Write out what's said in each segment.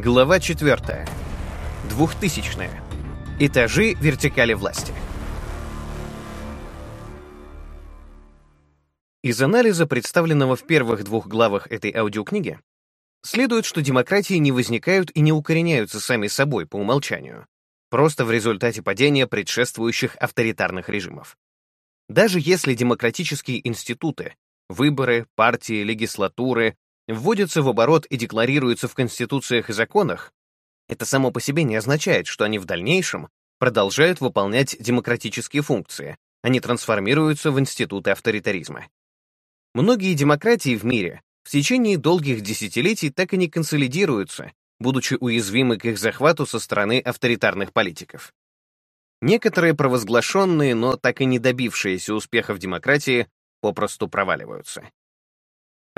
Глава 4. Двухтысячная. Этажи вертикали власти. Из анализа, представленного в первых двух главах этой аудиокниги, следует, что демократии не возникают и не укореняются сами собой по умолчанию, просто в результате падения предшествующих авторитарных режимов. Даже если демократические институты, выборы, партии, легислатуры, вводятся в оборот и декларируются в конституциях и законах, это само по себе не означает, что они в дальнейшем продолжают выполнять демократические функции, не трансформируются в институты авторитаризма. Многие демократии в мире в течение долгих десятилетий так и не консолидируются, будучи уязвимы к их захвату со стороны авторитарных политиков. Некоторые провозглашенные, но так и не добившиеся успеха в демократии попросту проваливаются.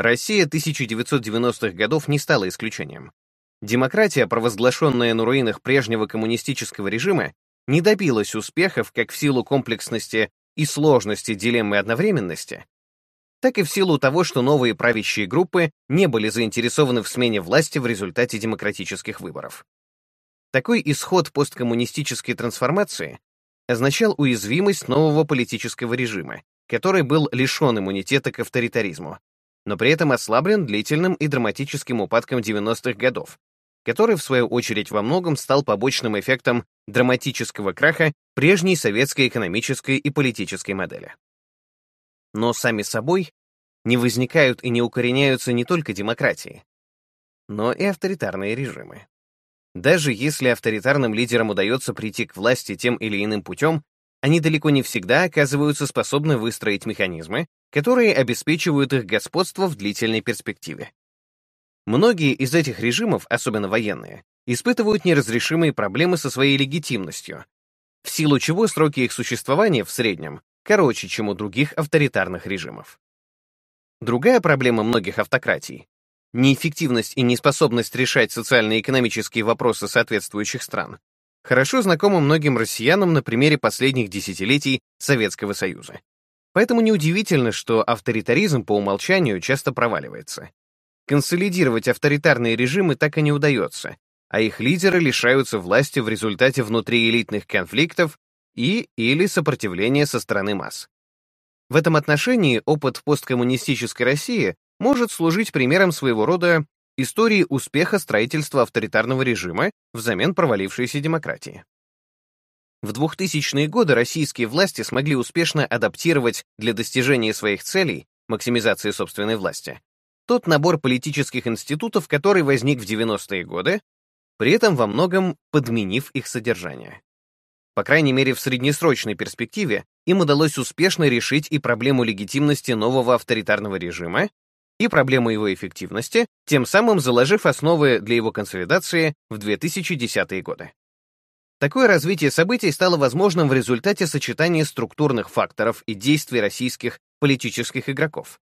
Россия 1990-х годов не стала исключением. Демократия, провозглашенная на руинах прежнего коммунистического режима, не добилась успехов как в силу комплексности и сложности дилеммы одновременности, так и в силу того, что новые правящие группы не были заинтересованы в смене власти в результате демократических выборов. Такой исход посткоммунистической трансформации означал уязвимость нового политического режима, который был лишен иммунитета к авторитаризму, но при этом ослаблен длительным и драматическим упадком 90-х годов, который, в свою очередь, во многом стал побочным эффектом драматического краха прежней советской экономической и политической модели. Но сами собой не возникают и не укореняются не только демократии, но и авторитарные режимы. Даже если авторитарным лидерам удается прийти к власти тем или иным путем, они далеко не всегда оказываются способны выстроить механизмы, которые обеспечивают их господство в длительной перспективе. Многие из этих режимов, особенно военные, испытывают неразрешимые проблемы со своей легитимностью, в силу чего сроки их существования в среднем короче, чем у других авторитарных режимов. Другая проблема многих автократий — неэффективность и неспособность решать социально-экономические вопросы соответствующих стран — хорошо знакома многим россиянам на примере последних десятилетий Советского Союза. Поэтому неудивительно, что авторитаризм по умолчанию часто проваливается. Консолидировать авторитарные режимы так и не удается, а их лидеры лишаются власти в результате внутриэлитных конфликтов и или сопротивления со стороны масс. В этом отношении опыт посткоммунистической России может служить примером своего рода истории успеха строительства авторитарного режима взамен провалившейся демократии. В 2000-е годы российские власти смогли успешно адаптировать для достижения своих целей, максимизации собственной власти, тот набор политических институтов, который возник в 90-е годы, при этом во многом подменив их содержание. По крайней мере, в среднесрочной перспективе им удалось успешно решить и проблему легитимности нового авторитарного режима, и проблему его эффективности, тем самым заложив основы для его консолидации в 2010-е годы. Такое развитие событий стало возможным в результате сочетания структурных факторов и действий российских политических игроков.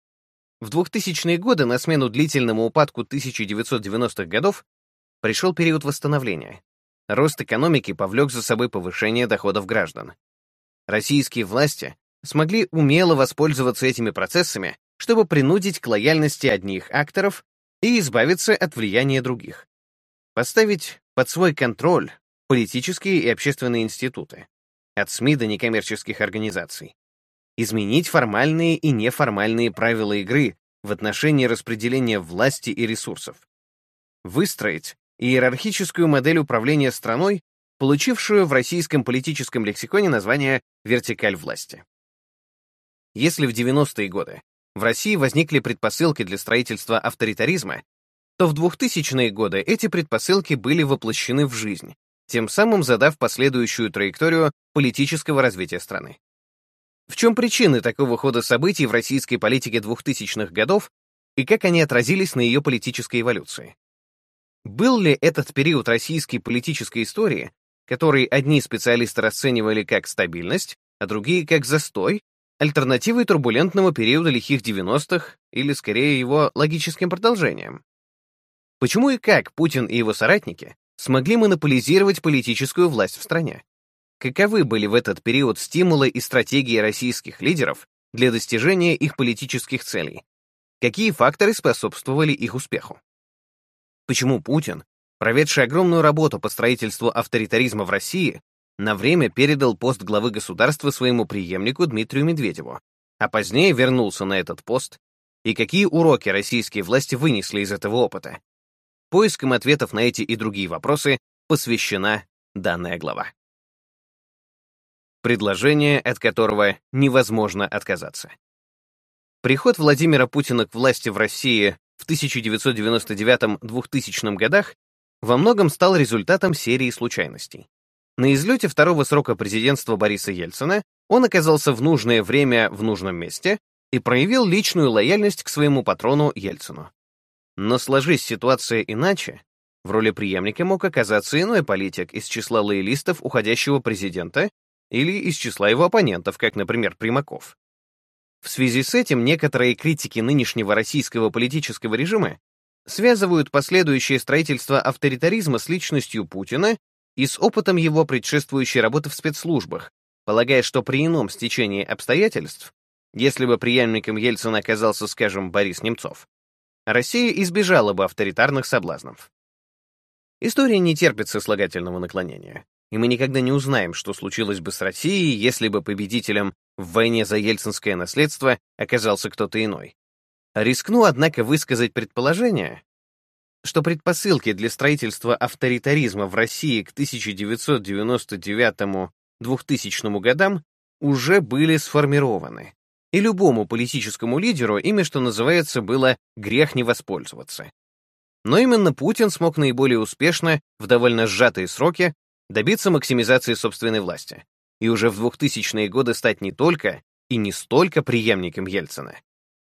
В 2000-е годы на смену длительному упадку 1990-х годов пришел период восстановления. Рост экономики повлек за собой повышение доходов граждан. Российские власти смогли умело воспользоваться этими процессами, чтобы принудить к лояльности одних акторов и избавиться от влияния других. Поставить под свой контроль политические и общественные институты, от СМИ до некоммерческих организаций, изменить формальные и неформальные правила игры в отношении распределения власти и ресурсов, выстроить иерархическую модель управления страной, получившую в российском политическом лексиконе название «вертикаль власти». Если в 90-е годы в России возникли предпосылки для строительства авторитаризма, то в 2000-е годы эти предпосылки были воплощены в жизнь, тем самым задав последующую траекторию политического развития страны. В чем причины такого хода событий в российской политике 2000-х годов и как они отразились на ее политической эволюции? Был ли этот период российской политической истории, который одни специалисты расценивали как стабильность, а другие как застой, альтернативой турбулентного периода лихих 90-х или, скорее, его логическим продолжением? Почему и как Путин и его соратники смогли монополизировать политическую власть в стране. Каковы были в этот период стимулы и стратегии российских лидеров для достижения их политических целей? Какие факторы способствовали их успеху? Почему Путин проведший огромную работу по строительству авторитаризма в России, на время передал пост главы государства своему преемнику Дмитрию Медведеву, а позднее вернулся на этот пост, и какие уроки российские власти вынесли из этого опыта. Поиском ответов на эти и другие вопросы посвящена данная глава. Предложение, от которого невозможно отказаться. Приход Владимира Путина к власти в России в 1999-2000 годах во многом стал результатом серии случайностей. На излете второго срока президентства Бориса Ельцина он оказался в нужное время в нужном месте и проявил личную лояльность к своему патрону Ельцину. Но сложись ситуация иначе, в роли преемника мог оказаться иной политик из числа лоялистов уходящего президента или из числа его оппонентов, как, например, Примаков. В связи с этим некоторые критики нынешнего российского политического режима связывают последующее строительство авторитаризма с личностью Путина и с опытом его предшествующей работы в спецслужбах, полагая, что при ином стечении обстоятельств, если бы преемником Ельцина оказался, скажем, Борис Немцов, Россия избежала бы авторитарных соблазнов. История не терпит сослагательного наклонения, и мы никогда не узнаем, что случилось бы с Россией, если бы победителем в войне за ельцинское наследство оказался кто-то иной. Рискну, однако, высказать предположение, что предпосылки для строительства авторитаризма в России к 1999-2000 годам уже были сформированы, и любому политическому лидеру ими, что называется, было грех не воспользоваться. Но именно Путин смог наиболее успешно, в довольно сжатые сроки, добиться максимизации собственной власти и уже в 2000-е годы стать не только и не столько преемником Ельцина,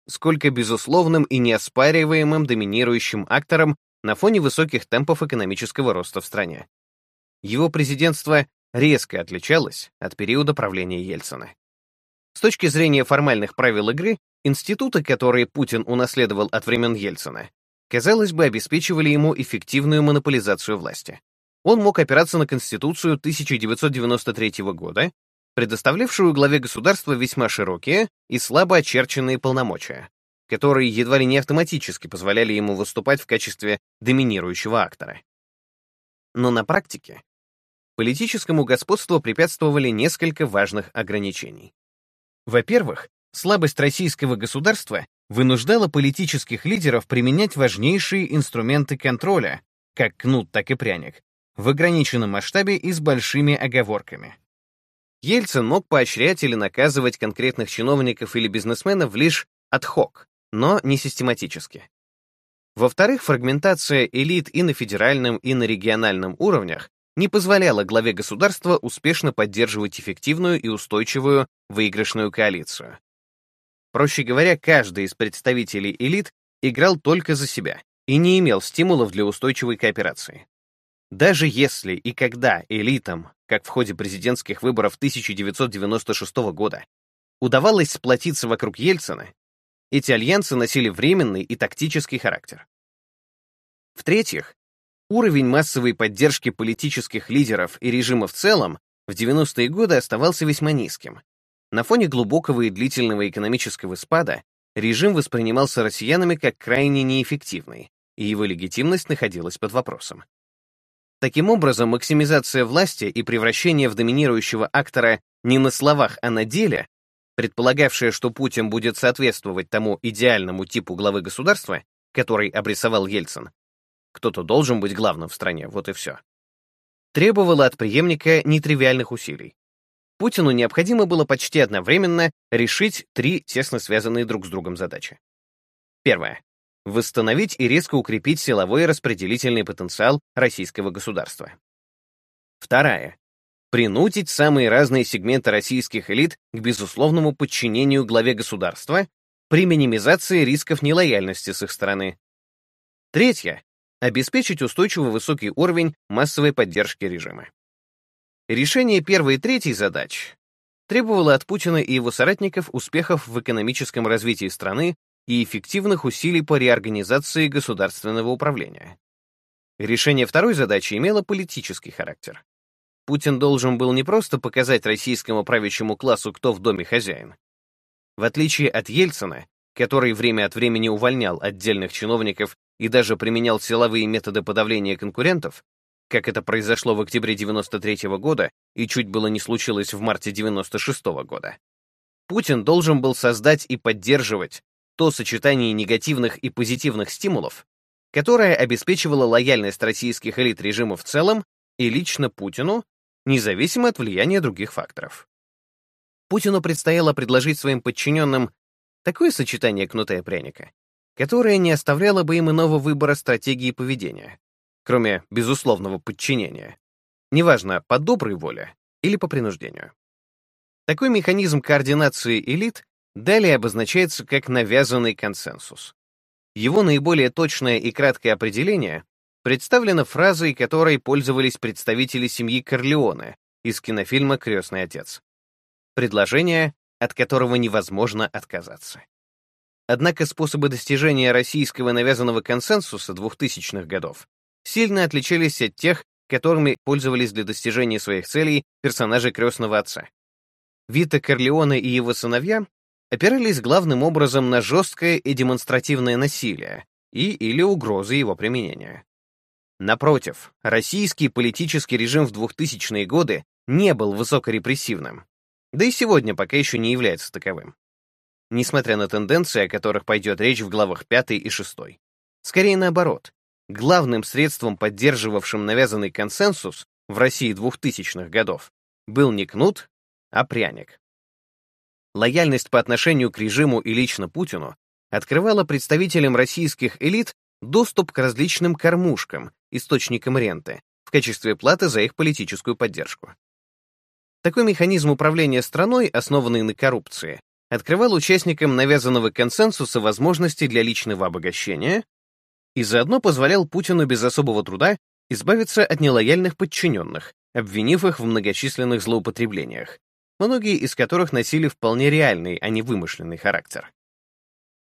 сколько безусловным и неоспариваемым доминирующим актором на фоне высоких темпов экономического роста в стране. Его президентство резко отличалось от периода правления Ельцина. С точки зрения формальных правил игры, институты, которые Путин унаследовал от времен Ельцина, казалось бы, обеспечивали ему эффективную монополизацию власти. Он мог опираться на Конституцию 1993 года, предоставлявшую главе государства весьма широкие и слабо очерченные полномочия, которые едва ли не автоматически позволяли ему выступать в качестве доминирующего актора. Но на практике политическому господству препятствовали несколько важных ограничений. Во-первых, слабость российского государства вынуждала политических лидеров применять важнейшие инструменты контроля, как кнут, так и пряник, в ограниченном масштабе и с большими оговорками. Ельцин мог поощрять или наказывать конкретных чиновников или бизнесменов лишь hoc, но не систематически. Во-вторых, фрагментация элит и на федеральном, и на региональном уровнях не позволяла главе государства успешно поддерживать эффективную и устойчивую выигрышную коалицию. Проще говоря, каждый из представителей элит играл только за себя и не имел стимулов для устойчивой кооперации. Даже если и когда элитам, как в ходе президентских выборов 1996 года, удавалось сплотиться вокруг Ельцина, эти альянсы носили временный и тактический характер. В-третьих, уровень массовой поддержки политических лидеров и режима в целом в 90-е годы оставался весьма низким, на фоне глубокого и длительного экономического спада режим воспринимался россиянами как крайне неэффективный, и его легитимность находилась под вопросом. Таким образом, максимизация власти и превращение в доминирующего актора не на словах, а на деле, предполагавшая, что Путин будет соответствовать тому идеальному типу главы государства, который обрисовал Ельцин, кто-то должен быть главным в стране, вот и все, требовала от преемника нетривиальных усилий. Путину необходимо было почти одновременно решить три тесно связанные друг с другом задачи. Первое. Восстановить и резко укрепить силовой и распределительный потенциал российского государства. Вторая. Принудить самые разные сегменты российских элит к безусловному подчинению главе государства при минимизации рисков нелояльности с их стороны. Третье. Обеспечить устойчиво высокий уровень массовой поддержки режима. Решение первой и третьей задач требовало от Путина и его соратников успехов в экономическом развитии страны и эффективных усилий по реорганизации государственного управления. Решение второй задачи имело политический характер. Путин должен был не просто показать российскому правящему классу, кто в доме хозяин. В отличие от Ельцина, который время от времени увольнял отдельных чиновников и даже применял силовые методы подавления конкурентов, как это произошло в октябре 93 года и чуть было не случилось в марте 96 года. Путин должен был создать и поддерживать то сочетание негативных и позитивных стимулов, которое обеспечивало лояльность российских элит режима в целом и лично Путину, независимо от влияния других факторов. Путину предстояло предложить своим подчиненным такое сочетание кнута и пряника, которое не оставляло бы им иного выбора стратегии поведения, кроме безусловного подчинения, неважно, по доброй воле или по принуждению. Такой механизм координации элит далее обозначается как навязанный консенсус. Его наиболее точное и краткое определение представлено фразой, которой пользовались представители семьи Корлеоне из кинофильма «Крестный отец». Предложение, от которого невозможно отказаться. Однако способы достижения российского навязанного консенсуса 2000-х годов сильно отличались от тех, которыми пользовались для достижения своих целей персонажи крестного отца. Вита Корлеоне и его сыновья опирались главным образом на жесткое и демонстративное насилие и или угрозы его применения. Напротив, российский политический режим в 2000-е годы не был высокорепрессивным, да и сегодня пока еще не является таковым. Несмотря на тенденции, о которых пойдет речь в главах 5 и 6. Скорее наоборот, главным средством, поддерживавшим навязанный консенсус в России 2000-х годов, был не кнут, а пряник. Лояльность по отношению к режиму и лично Путину открывала представителям российских элит доступ к различным кормушкам, источникам ренты, в качестве платы за их политическую поддержку. Такой механизм управления страной, основанный на коррупции, открывал участникам навязанного консенсуса возможности для личного обогащения и заодно позволял Путину без особого труда избавиться от нелояльных подчиненных, обвинив их в многочисленных злоупотреблениях, многие из которых носили вполне реальный, а не вымышленный характер.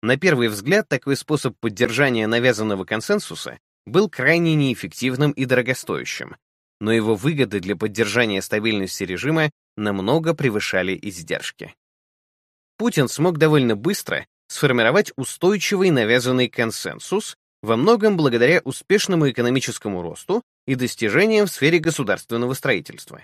На первый взгляд, такой способ поддержания навязанного консенсуса был крайне неэффективным и дорогостоящим, но его выгоды для поддержания стабильности режима намного превышали издержки. Путин смог довольно быстро сформировать устойчивый навязанный консенсус, во многом благодаря успешному экономическому росту и достижениям в сфере государственного строительства.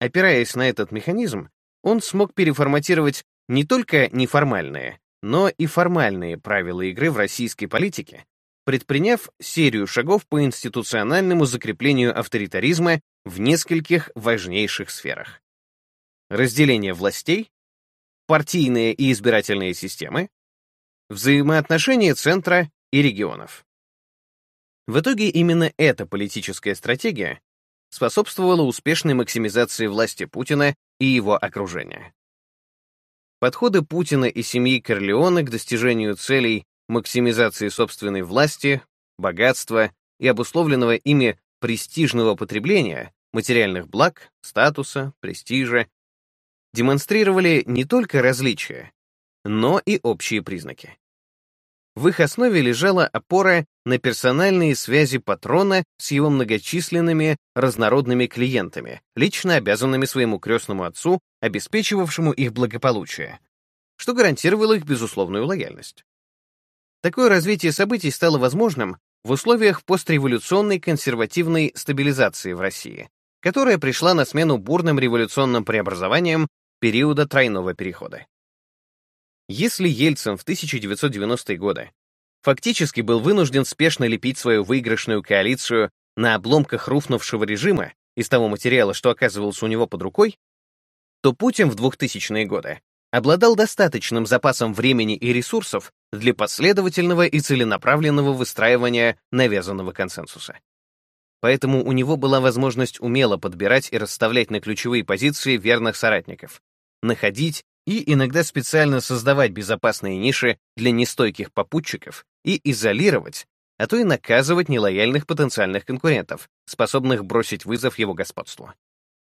Опираясь на этот механизм, он смог переформатировать не только неформальные, но и формальные правила игры в российской политике, предприняв серию шагов по институциональному закреплению авторитаризма в нескольких важнейших сферах. Разделение властей, партийные и избирательные системы, взаимоотношения центра и регионов. В итоге именно эта политическая стратегия способствовала успешной максимизации власти Путина и его окружения. Подходы Путина и семьи Корлеоне к достижению целей максимизации собственной власти, богатства и обусловленного ими престижного потребления, материальных благ, статуса, престижа, демонстрировали не только различия, но и общие признаки. В их основе лежала опора на персональные связи патрона с его многочисленными разнородными клиентами, лично обязанными своему крестному отцу, обеспечивавшему их благополучие, что гарантировало их безусловную лояльность. Такое развитие событий стало возможным в условиях постреволюционной консервативной стабилизации в России, которая пришла на смену бурным революционным преобразованиям периода тройного перехода. Если Ельцин в 1990-е годы фактически был вынужден спешно лепить свою выигрышную коалицию на обломках рухнувшего режима из того материала, что оказывался у него под рукой, то Путин в 2000-е годы обладал достаточным запасом времени и ресурсов для последовательного и целенаправленного выстраивания навязанного консенсуса. Поэтому у него была возможность умело подбирать и расставлять на ключевые позиции верных соратников, находить и иногда специально создавать безопасные ниши для нестойких попутчиков и изолировать, а то и наказывать нелояльных потенциальных конкурентов, способных бросить вызов его господству.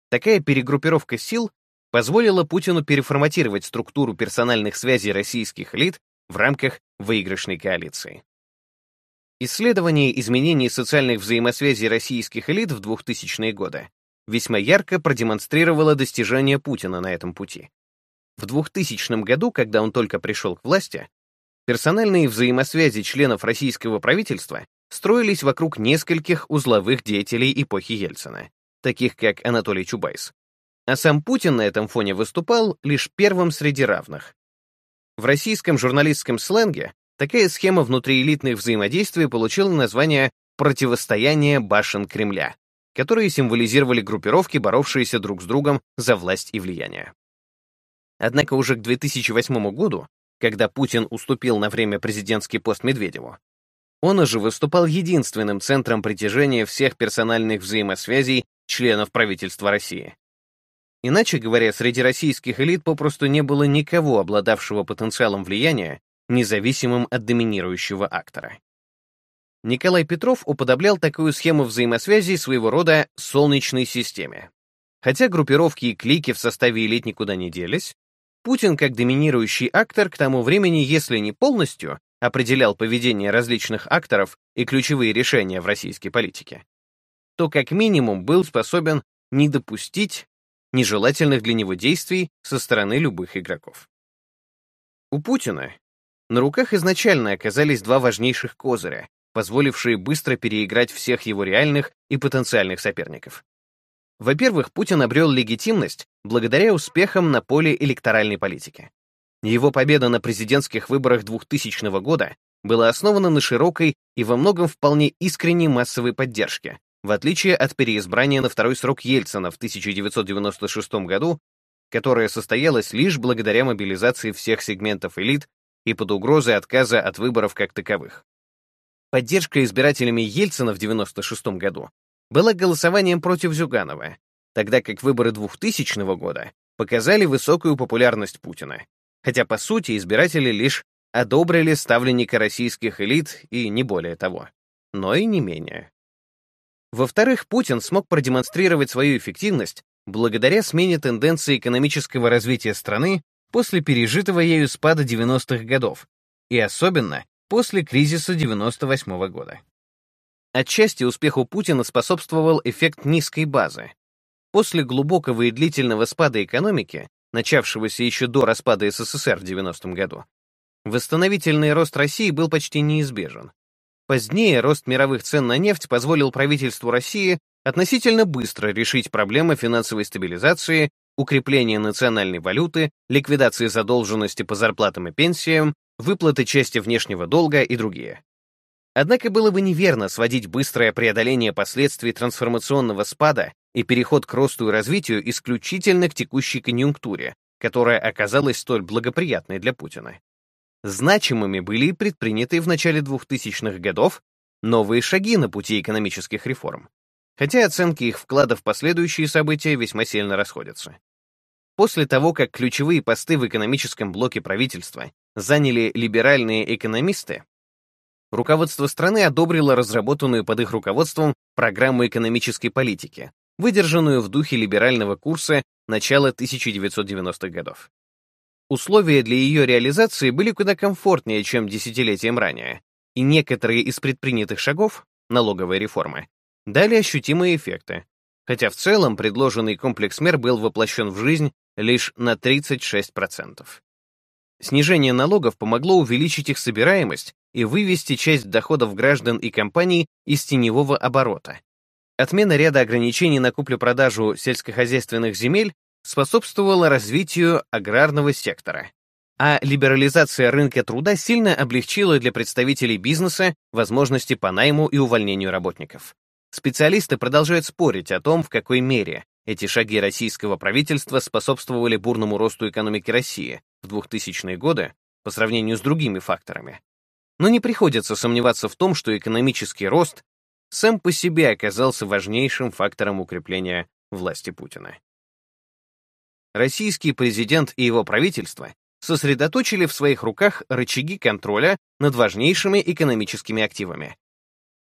Такая перегруппировка сил позволило Путину переформатировать структуру персональных связей российских элит в рамках выигрышной коалиции. Исследование изменений социальных взаимосвязей российских элит в 2000-е годы весьма ярко продемонстрировало достижения Путина на этом пути. В 2000 году, когда он только пришел к власти, Персональные взаимосвязи членов российского правительства строились вокруг нескольких узловых деятелей эпохи Ельцина, таких как Анатолий Чубайс. А сам Путин на этом фоне выступал лишь первым среди равных. В российском журналистском сленге такая схема внутриэлитных взаимодействий получила название «противостояние башен Кремля», которые символизировали группировки, боровшиеся друг с другом за власть и влияние. Однако уже к 2008 году, когда Путин уступил на время президентский пост Медведеву, он уже выступал единственным центром притяжения всех персональных взаимосвязей членов правительства России. Иначе говоря, среди российских элит попросту не было никого, обладавшего потенциалом влияния, независимым от доминирующего актора. Николай Петров уподоблял такую схему взаимосвязи своего рода солнечной системе. Хотя группировки и клики в составе элит никуда не делись, Путин, как доминирующий актор, к тому времени, если не полностью, определял поведение различных акторов и ключевые решения в российской политике, то как минимум был способен не допустить нежелательных для него действий со стороны любых игроков. У Путина на руках изначально оказались два важнейших козыря, позволившие быстро переиграть всех его реальных и потенциальных соперников. Во-первых, Путин обрел легитимность благодаря успехам на поле электоральной политики. Его победа на президентских выборах 2000 года была основана на широкой и во многом вполне искренней массовой поддержке, в отличие от переизбрания на второй срок Ельцина в 1996 году, которое состоялось лишь благодаря мобилизации всех сегментов элит и под угрозой отказа от выборов как таковых. Поддержка избирателями Ельцина в 1996 году была голосованием против Зюганова, тогда как выборы 2000 года показали высокую популярность Путина, хотя, по сути, избиратели лишь одобрили ставленника российских элит и не более того, но и не менее. Во-вторых, Путин смог продемонстрировать свою эффективность благодаря смене тенденции экономического развития страны после пережитого ею спада 90-х годов, и особенно после кризиса 98 -го года. Отчасти успеху Путина способствовал эффект низкой базы. После глубокого и длительного спада экономики, начавшегося еще до распада СССР в 90 году, восстановительный рост России был почти неизбежен. Позднее рост мировых цен на нефть позволил правительству России относительно быстро решить проблемы финансовой стабилизации, укрепления национальной валюты, ликвидации задолженности по зарплатам и пенсиям, выплаты части внешнего долга и другие. Однако было бы неверно сводить быстрое преодоление последствий трансформационного спада и переход к росту и развитию исключительно к текущей конъюнктуре, которая оказалась столь благоприятной для Путина. Значимыми были предпринятые в начале 2000-х годов новые шаги на пути экономических реформ, хотя оценки их вклада в последующие события весьма сильно расходятся. После того, как ключевые посты в экономическом блоке правительства заняли либеральные экономисты, руководство страны одобрило разработанную под их руководством программу экономической политики, выдержанную в духе либерального курса начала 1990-х годов. Условия для ее реализации были куда комфортнее, чем десятилетием ранее, и некоторые из предпринятых шагов, налоговой реформы, дали ощутимые эффекты, хотя в целом предложенный комплекс мер был воплощен в жизнь лишь на 36%. Снижение налогов помогло увеличить их собираемость и вывести часть доходов граждан и компаний из теневого оборота. Отмена ряда ограничений на куплю-продажу сельскохозяйственных земель способствовала развитию аграрного сектора, а либерализация рынка труда сильно облегчила для представителей бизнеса возможности по найму и увольнению работников. Специалисты продолжают спорить о том, в какой мере эти шаги российского правительства способствовали бурному росту экономики России в 2000-е годы по сравнению с другими факторами. Но не приходится сомневаться в том, что экономический рост сам по себе оказался важнейшим фактором укрепления власти Путина. Российский президент и его правительство сосредоточили в своих руках рычаги контроля над важнейшими экономическими активами.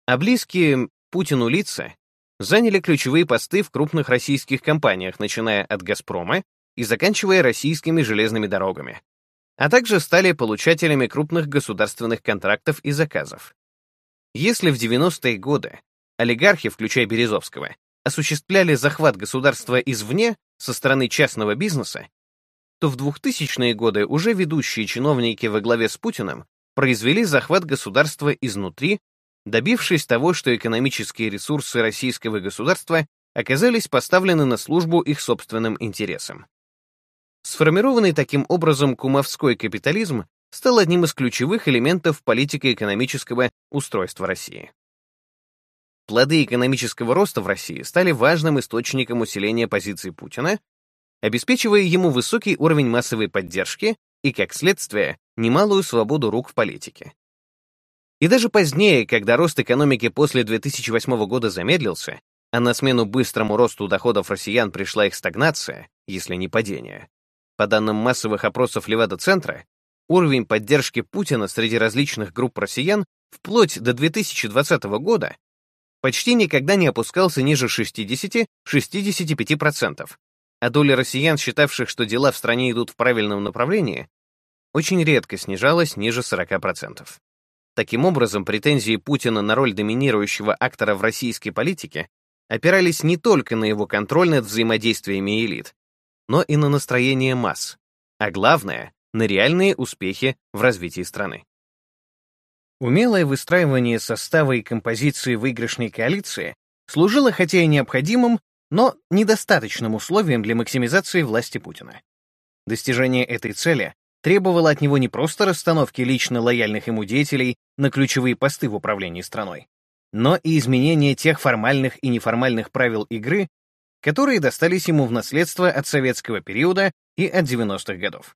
А близкие Путину лица заняли ключевые посты в крупных российских компаниях, начиная от «Газпрома» и заканчивая российскими железными дорогами, а также стали получателями крупных государственных контрактов и заказов. Если в 90-е годы олигархи, включая Березовского, осуществляли захват государства извне со стороны частного бизнеса, то в 2000-е годы уже ведущие чиновники во главе с Путиным произвели захват государства изнутри, добившись того, что экономические ресурсы российского государства оказались поставлены на службу их собственным интересам. Сформированный таким образом кумовской капитализм стал одним из ключевых элементов политико-экономического устройства России. Плоды экономического роста в России стали важным источником усиления позиций Путина, обеспечивая ему высокий уровень массовой поддержки и, как следствие, немалую свободу рук в политике. И даже позднее, когда рост экономики после 2008 года замедлился, а на смену быстрому росту доходов россиян пришла их стагнация, если не падение, по данным массовых опросов Левада-центра, уровень поддержки Путина среди различных групп россиян вплоть до 2020 года почти никогда не опускался ниже 60-65%, а доля россиян, считавших, что дела в стране идут в правильном направлении, очень редко снижалась ниже 40%. Таким образом, претензии Путина на роль доминирующего актора в российской политике опирались не только на его контроль над взаимодействиями элит, но и на настроение масс, а главное — на реальные успехи в развитии страны. Умелое выстраивание состава и композиции выигрышной коалиции служило хотя и необходимым, но недостаточным условием для максимизации власти Путина. Достижение этой цели требовало от него не просто расстановки лично лояльных ему деятелей на ключевые посты в управлении страной, но и изменения тех формальных и неформальных правил игры, которые достались ему в наследство от советского периода и от 90-х годов.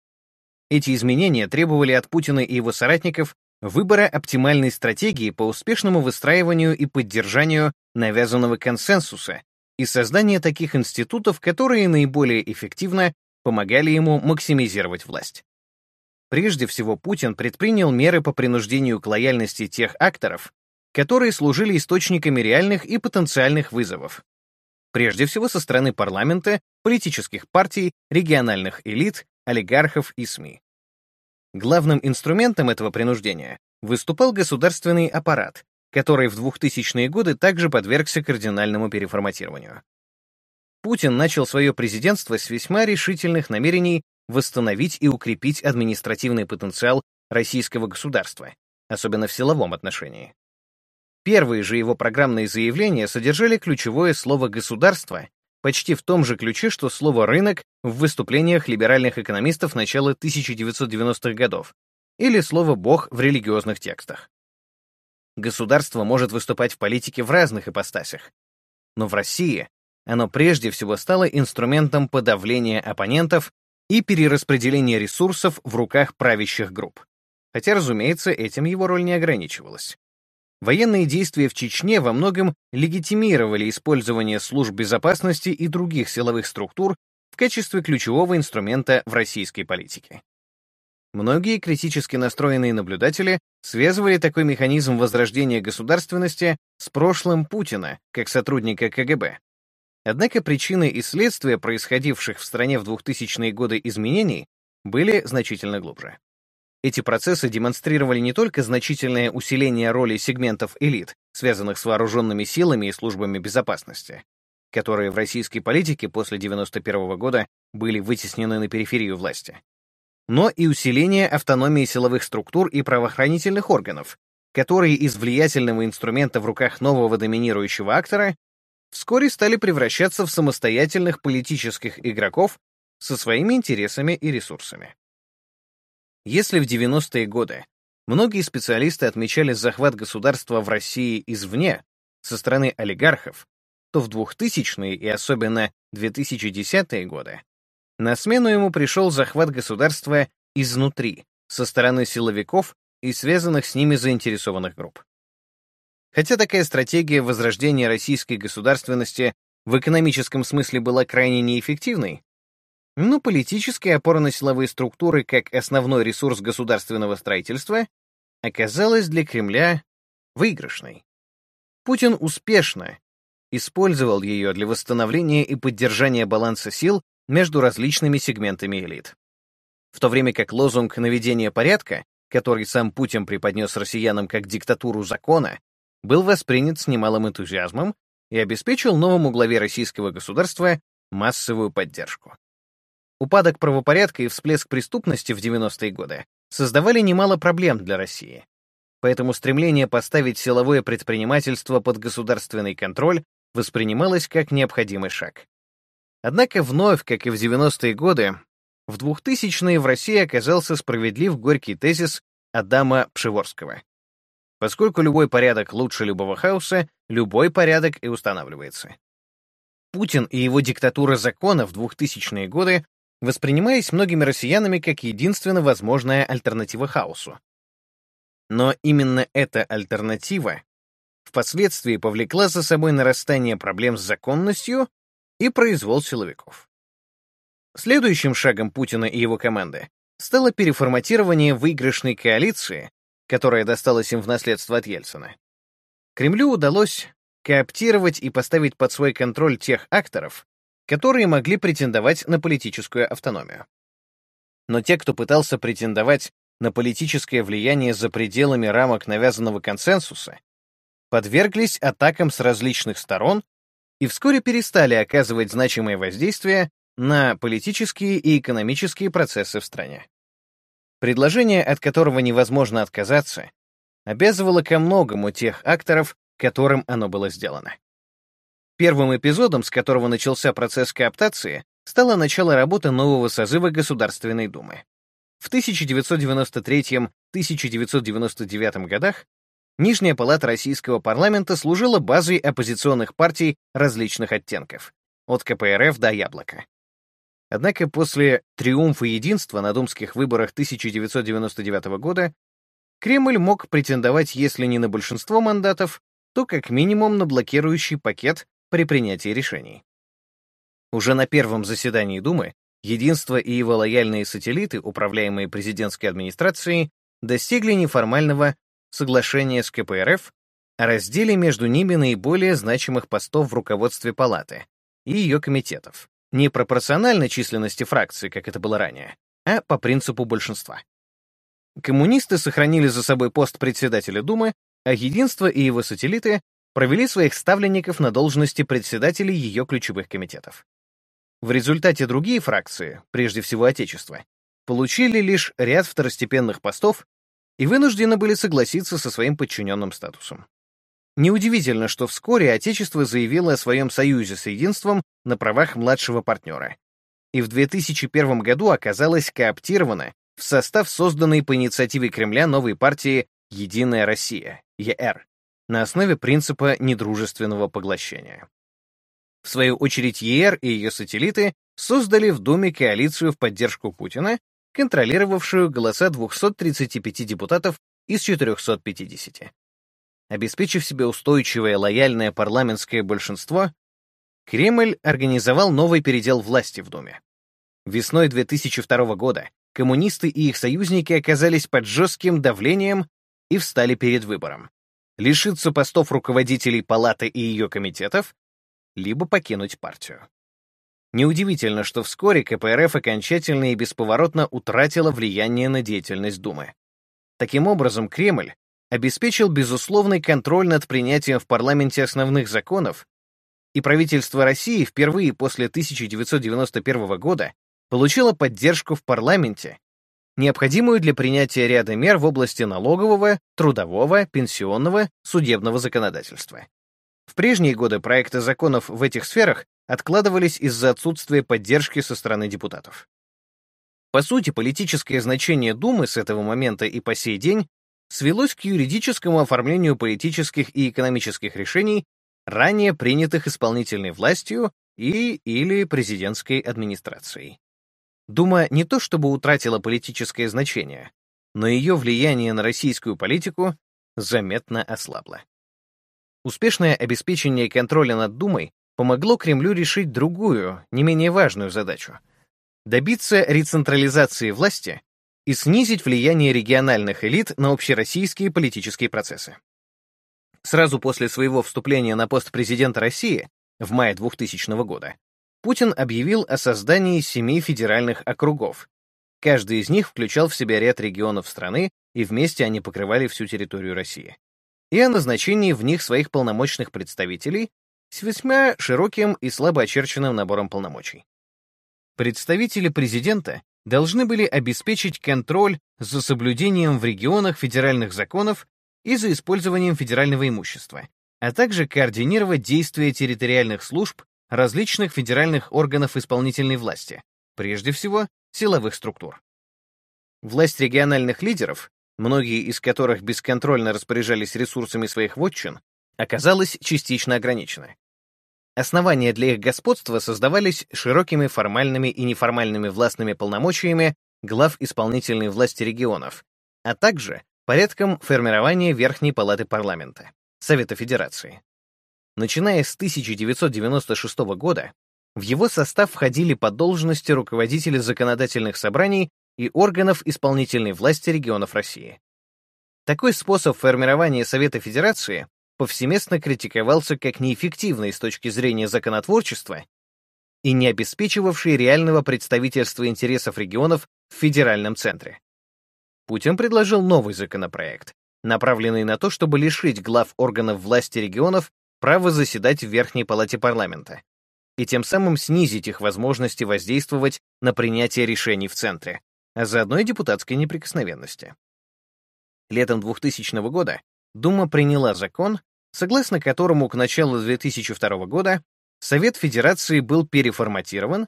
Эти изменения требовали от Путина и его соратников выбора оптимальной стратегии по успешному выстраиванию и поддержанию навязанного консенсуса и создания таких институтов, которые наиболее эффективно помогали ему максимизировать власть. Прежде всего, Путин предпринял меры по принуждению к лояльности тех акторов, которые служили источниками реальных и потенциальных вызовов. Прежде всего со стороны парламента, политических партий, региональных элит, олигархов и СМИ. Главным инструментом этого принуждения выступал государственный аппарат, который в 2000-е годы также подвергся кардинальному переформатированию. Путин начал свое президентство с весьма решительных намерений восстановить и укрепить административный потенциал российского государства, особенно в силовом отношении. Первые же его программные заявления содержали ключевое слово «государство» почти в том же ключе, что слово «рынок» в выступлениях либеральных экономистов начала 1990-х годов, или слово «бог» в религиозных текстах. Государство может выступать в политике в разных ипостасях, но в России оно прежде всего стало инструментом подавления оппонентов и перераспределения ресурсов в руках правящих групп. Хотя, разумеется, этим его роль не ограничивалась. Военные действия в Чечне во многом легитимировали использование служб безопасности и других силовых структур в качестве ключевого инструмента в российской политике. Многие критически настроенные наблюдатели связывали такой механизм возрождения государственности с прошлым Путина, как сотрудника КГБ. Однако причины и следствия происходивших в стране в 2000-е годы изменений были значительно глубже. Эти процессы демонстрировали не только значительное усиление роли сегментов элит, связанных с вооруженными силами и службами безопасности, которые в российской политике после 1991 года были вытеснены на периферию власти, но и усиление автономии силовых структур и правоохранительных органов, которые из влиятельного инструмента в руках нового доминирующего актора вскоре стали превращаться в самостоятельных политических игроков со своими интересами и ресурсами. Если в 90-е годы многие специалисты отмечали захват государства в России извне, со стороны олигархов, то в 2000-е и особенно 2010-е годы на смену ему пришел захват государства изнутри, со стороны силовиков и связанных с ними заинтересованных групп. Хотя такая стратегия возрождения российской государственности в экономическом смысле была крайне неэффективной, но политическая опора на силовые структуры как основной ресурс государственного строительства оказалась для Кремля выигрышной. Путин успешно использовал ее для восстановления и поддержания баланса сил между различными сегментами элит. В то время как лозунг наведения порядка», который сам Путин преподнес россиянам как диктатуру закона, был воспринят с немалым энтузиазмом и обеспечил новому главе российского государства массовую поддержку. Упадок правопорядка и всплеск преступности в 90-е годы создавали немало проблем для России. Поэтому стремление поставить силовое предпринимательство под государственный контроль воспринималось как необходимый шаг. Однако вновь, как и в 90-е годы, в 2000-е в России оказался справедлив горький тезис Адама Пшеворского. Поскольку любой порядок лучше любого хаоса, любой порядок и устанавливается. Путин и его диктатура закона в 2000-е годы воспринимались многими россиянами как единственно возможная альтернатива хаосу. Но именно эта альтернатива впоследствии повлекла за собой нарастание проблем с законностью и произвол силовиков. Следующим шагом Путина и его команды стало переформатирование выигрышной коалиции, которая досталась им в наследство от Ельцина. Кремлю удалось кооптировать и поставить под свой контроль тех акторов, которые могли претендовать на политическую автономию. Но те, кто пытался претендовать на политическое влияние за пределами рамок навязанного консенсуса, подверглись атакам с различных сторон и вскоре перестали оказывать значимое воздействие на политические и экономические процессы в стране. Предложение, от которого невозможно отказаться, обязывало ко многому тех акторов, которым оно было сделано. Первым эпизодом, с которого начался процесс кооптации, стало начало работы нового созыва Государственной Думы. В 1993-1999 годах Нижняя палата российского парламента служила базой оппозиционных партий различных оттенков, от КПРФ до Яблока. Однако после триумфа единства на думских выборах 1999 года Кремль мог претендовать, если не на большинство мандатов, то как минимум на блокирующий пакет при принятии решений. Уже на первом заседании Думы Единство и его лояльные сателлиты, управляемые президентской администрацией, достигли неформального соглашения с КПРФ о разделе между ними наиболее значимых постов в руководстве палаты и ее комитетов, не пропорционально численности фракции, как это было ранее, а по принципу большинства. Коммунисты сохранили за собой пост председателя Думы, а Единство и его сателлиты провели своих ставленников на должности председателей ее ключевых комитетов. В результате другие фракции, прежде всего Отечество, получили лишь ряд второстепенных постов и вынуждены были согласиться со своим подчиненным статусом. Неудивительно, что вскоре Отечество заявило о своем союзе с Единством на правах младшего партнера. И в 2001 году оказалось кооптировано в состав созданной по инициативе Кремля новой партии «Единая Россия» ЕР на основе принципа недружественного поглощения. В свою очередь ЕР и ее сателлиты создали в Думе коалицию в поддержку Путина, контролировавшую голоса 235 депутатов из 450. Обеспечив себе устойчивое лояльное парламентское большинство, Кремль организовал новый передел власти в Думе. Весной 2002 года коммунисты и их союзники оказались под жестким давлением и встали перед выбором. Лишиться постов руководителей палаты и ее комитетов либо покинуть партию. Неудивительно, что вскоре КПРФ окончательно и бесповоротно утратила влияние на деятельность Думы. Таким образом, Кремль обеспечил безусловный контроль над принятием в парламенте основных законов, и правительство России впервые после 1991 года получило поддержку в парламенте, необходимую для принятия ряда мер в области налогового, трудового, пенсионного, судебного законодательства. В прежние годы проекты законов в этих сферах откладывались из-за отсутствия поддержки со стороны депутатов. По сути, политическое значение Думы с этого момента и по сей день свелось к юридическому оформлению политических и экономических решений, ранее принятых исполнительной властью и или президентской администрацией. Дума не то чтобы утратила политическое значение, но ее влияние на российскую политику заметно ослабло. Успешное обеспечение контроля над Думой помогло Кремлю решить другую, не менее важную задачу — добиться рецентрализации власти и снизить влияние региональных элит на общероссийские политические процессы. Сразу после своего вступления на пост президента России в мае 2000 года Путин объявил о создании семи федеральных округов. Каждый из них включал в себя ряд регионов страны, и вместе они покрывали всю территорию России и о назначении в них своих полномочных представителей с весьма широким и слабо очерченным набором полномочий. Представители президента должны были обеспечить контроль за соблюдением в регионах федеральных законов и за использованием федерального имущества, а также координировать действия территориальных служб различных федеральных органов исполнительной власти, прежде всего силовых структур. Власть региональных лидеров, многие из которых бесконтрольно распоряжались ресурсами своих вотчин, оказалась частично ограничена. Основания для их господства создавались широкими формальными и неформальными властными полномочиями глав исполнительной власти регионов, а также порядком формирования Верхней палаты парламента, Совета Федерации. Начиная с 1996 года, в его состав входили по должности руководители законодательных собраний и органов исполнительной власти регионов России. Такой способ формирования Совета Федерации повсеместно критиковался как неэффективный с точки зрения законотворчества и не обеспечивавший реального представительства интересов регионов в федеральном центре. Путин предложил новый законопроект, направленный на то, чтобы лишить глав органов власти регионов права заседать в Верхней палате парламента и тем самым снизить их возможности воздействовать на принятие решений в центре, а заодно и депутатской неприкосновенности. Летом 2000 года Дума приняла закон, согласно которому к началу 2002 года Совет Федерации был переформатирован,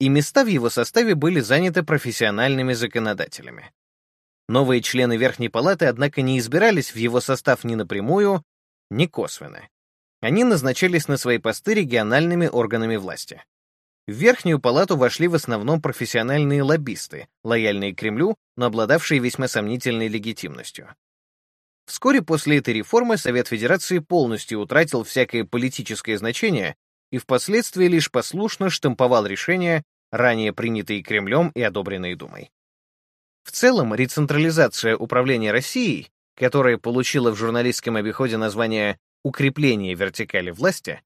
и места в его составе были заняты профессиональными законодателями. Новые члены Верхней Палаты, однако, не избирались в его состав ни напрямую, ни косвенно. Они назначались на свои посты региональными органами власти. В Верхнюю палату вошли в основном профессиональные лоббисты, лояльные Кремлю, но обладавшие весьма сомнительной легитимностью. Вскоре после этой реформы Совет Федерации полностью утратил всякое политическое значение и впоследствии лишь послушно штамповал решения, ранее принятые Кремлем и одобренные Думой. В целом, рецентрализация управления Россией, которая получила в журналистском обиходе название укрепление вертикали власти,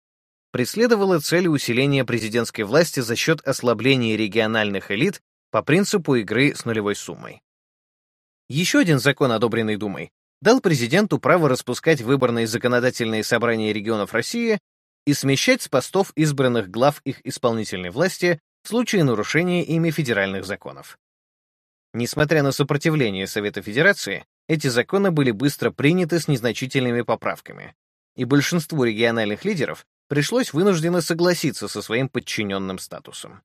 преследовало цель усиления президентской власти за счет ослабления региональных элит по принципу игры с нулевой суммой. Еще один закон, одобренный Думой, дал президенту право распускать выборные законодательные собрания регионов России и смещать с постов избранных глав их исполнительной власти в случае нарушения ими федеральных законов. Несмотря на сопротивление Совета Федерации, эти законы были быстро приняты с незначительными поправками, и большинству региональных лидеров пришлось вынужденно согласиться со своим подчиненным статусом.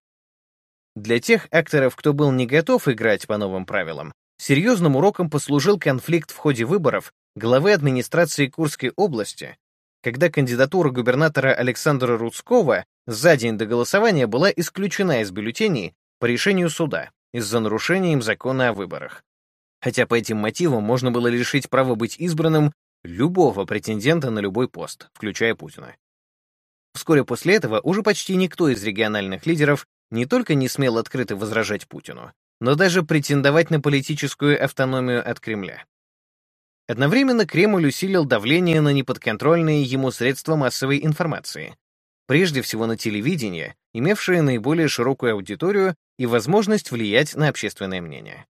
Для тех акторов, кто был не готов играть по новым правилам, серьезным уроком послужил конфликт в ходе выборов главы администрации Курской области, когда кандидатура губернатора Александра Рудского за день до голосования была исключена из бюллетеней по решению суда из-за нарушения им закона о выборах. Хотя по этим мотивам можно было лишить права быть избранным любого претендента на любой пост, включая Путина. Вскоре после этого уже почти никто из региональных лидеров не только не смел открыто возражать Путину, но даже претендовать на политическую автономию от Кремля. Одновременно Кремль усилил давление на неподконтрольные ему средства массовой информации, прежде всего на телевидение, имевшее наиболее широкую аудиторию и возможность влиять на общественное мнение.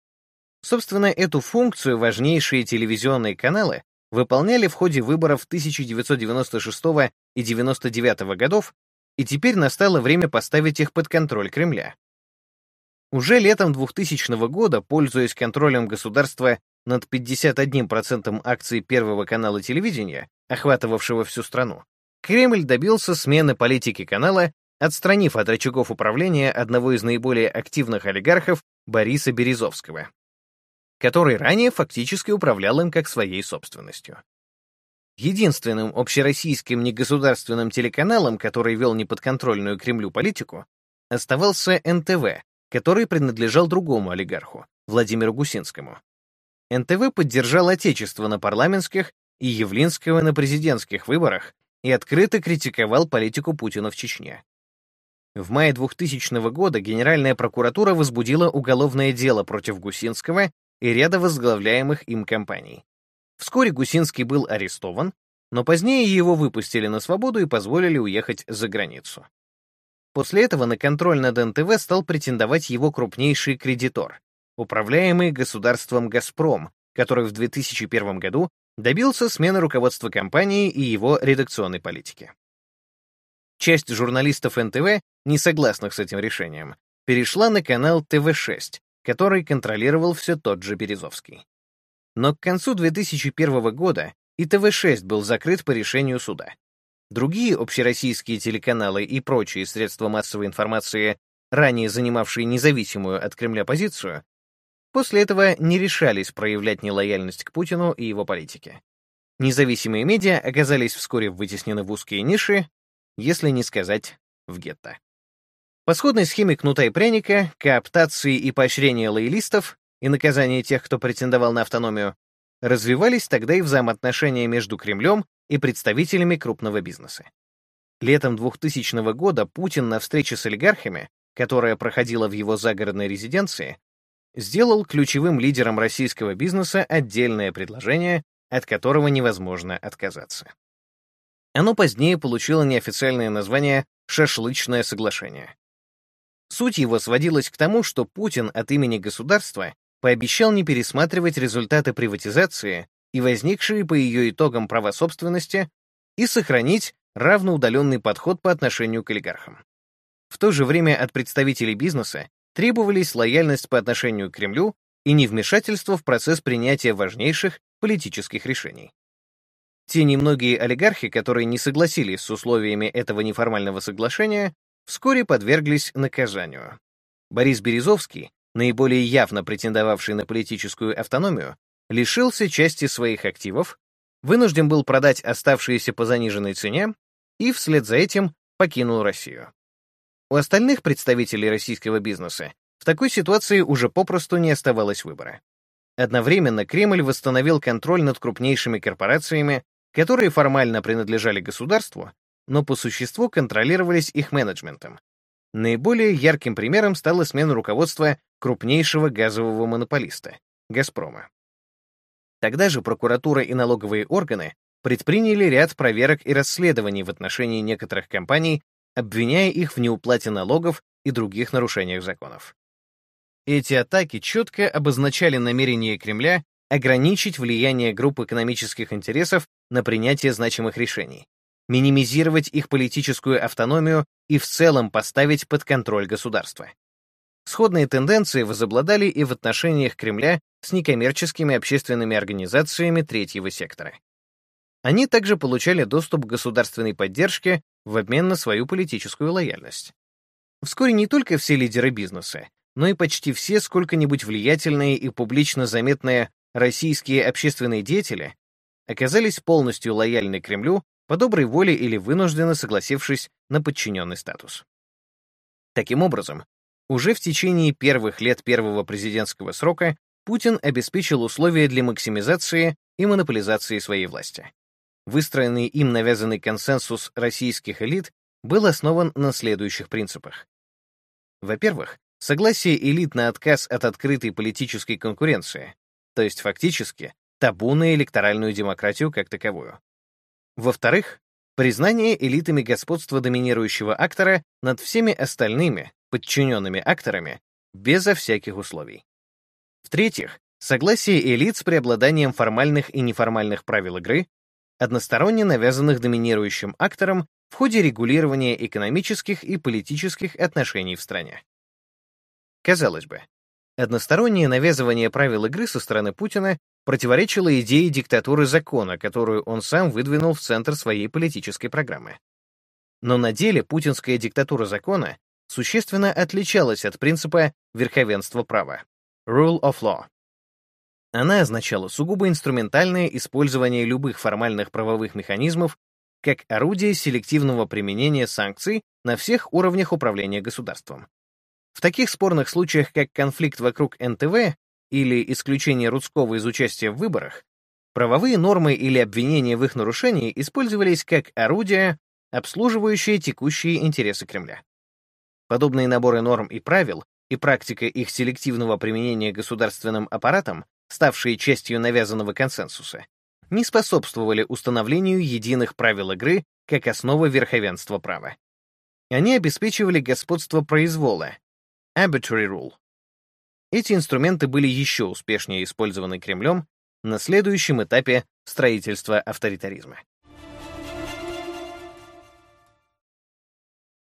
Собственно, эту функцию важнейшие телевизионные каналы выполняли в ходе выборов 1996 и 1999 годов, и теперь настало время поставить их под контроль Кремля. Уже летом 2000 года, пользуясь контролем государства над 51% акций Первого канала телевидения, охватывавшего всю страну, Кремль добился смены политики канала, отстранив от рычагов управления одного из наиболее активных олигархов Бориса Березовского который ранее фактически управлял им как своей собственностью. Единственным общероссийским негосударственным телеканалом, который вел неподконтрольную Кремлю политику, оставался НТВ, который принадлежал другому олигарху, Владимиру Гусинскому. НТВ поддержал Отечество на парламентских и Явлинского на президентских выборах и открыто критиковал политику Путина в Чечне. В мае 2000 года Генеральная прокуратура возбудила уголовное дело против Гусинского и ряда возглавляемых им компаний. Вскоре Гусинский был арестован, но позднее его выпустили на свободу и позволили уехать за границу. После этого на контроль над НТВ стал претендовать его крупнейший кредитор, управляемый государством «Газпром», который в 2001 году добился смены руководства компании и его редакционной политики. Часть журналистов НТВ, не согласных с этим решением, перешла на канал ТВ-6, который контролировал все тот же Березовский. Но к концу 2001 года и ТВ-6 был закрыт по решению суда. Другие общероссийские телеканалы и прочие средства массовой информации, ранее занимавшие независимую от Кремля позицию, после этого не решались проявлять нелояльность к Путину и его политике. Независимые медиа оказались вскоре вытеснены в узкие ниши, если не сказать в гетто. По сходной схеме кнута и пряника, кооптации и поощрения лоялистов и наказания тех, кто претендовал на автономию, развивались тогда и взаимоотношения между Кремлем и представителями крупного бизнеса. Летом 2000 года Путин на встрече с олигархами, которая проходила в его загородной резиденции, сделал ключевым лидером российского бизнеса отдельное предложение, от которого невозможно отказаться. Оно позднее получило неофициальное название «Шашлычное соглашение». Суть его сводилась к тому, что Путин от имени государства пообещал не пересматривать результаты приватизации и возникшие по ее итогам права собственности и сохранить равноудаленный подход по отношению к олигархам. В то же время от представителей бизнеса требовались лояльность по отношению к Кремлю и невмешательство в процесс принятия важнейших политических решений. Те немногие олигархи, которые не согласились с условиями этого неформального соглашения, вскоре подверглись наказанию. Борис Березовский, наиболее явно претендовавший на политическую автономию, лишился части своих активов, вынужден был продать оставшиеся по заниженной цене и вслед за этим покинул Россию. У остальных представителей российского бизнеса в такой ситуации уже попросту не оставалось выбора. Одновременно Кремль восстановил контроль над крупнейшими корпорациями, которые формально принадлежали государству, но по существу контролировались их менеджментом. Наиболее ярким примером стала смена руководства крупнейшего газового монополиста — «Газпрома». Тогда же прокуратура и налоговые органы предприняли ряд проверок и расследований в отношении некоторых компаний, обвиняя их в неуплате налогов и других нарушениях законов. Эти атаки четко обозначали намерение Кремля ограничить влияние групп экономических интересов на принятие значимых решений, минимизировать их политическую автономию и в целом поставить под контроль государства. Сходные тенденции возобладали и в отношениях Кремля с некоммерческими общественными организациями третьего сектора. Они также получали доступ к государственной поддержке в обмен на свою политическую лояльность. Вскоре не только все лидеры бизнеса, но и почти все сколько-нибудь влиятельные и публично заметные российские общественные деятели оказались полностью лояльны Кремлю по доброй воле или вынужденно согласившись на подчиненный статус. Таким образом, уже в течение первых лет первого президентского срока Путин обеспечил условия для максимизации и монополизации своей власти. Выстроенный им навязанный консенсус российских элит был основан на следующих принципах. Во-первых, согласие элит на отказ от открытой политической конкуренции, то есть фактически табу на электоральную демократию как таковую. Во-вторых, признание элитами господства доминирующего актора над всеми остальными, подчиненными акторами безо всяких условий. В-третьих, согласие элит с преобладанием формальных и неформальных правил игры, односторонне навязанных доминирующим актором в ходе регулирования экономических и политических отношений в стране. Казалось бы, одностороннее навязывание правил игры со стороны Путина противоречило идее диктатуры закона, которую он сам выдвинул в центр своей политической программы. Но на деле путинская диктатура закона существенно отличалась от принципа верховенства права rule of law. Она означала сугубо инструментальное использование любых формальных правовых механизмов как орудие селективного применения санкций на всех уровнях управления государством. В таких спорных случаях, как конфликт вокруг НТВ или исключение Рудского из участия в выборах, правовые нормы или обвинения в их нарушении использовались как орудия, обслуживающие текущие интересы Кремля. Подобные наборы норм и правил и практика их селективного применения государственным аппаратом, ставшие частью навязанного консенсуса, не способствовали установлению единых правил игры как основы верховенства права. Они обеспечивали господство произвола, arbitrary rule. Эти инструменты были еще успешнее использованы Кремлем на следующем этапе строительства авторитаризма.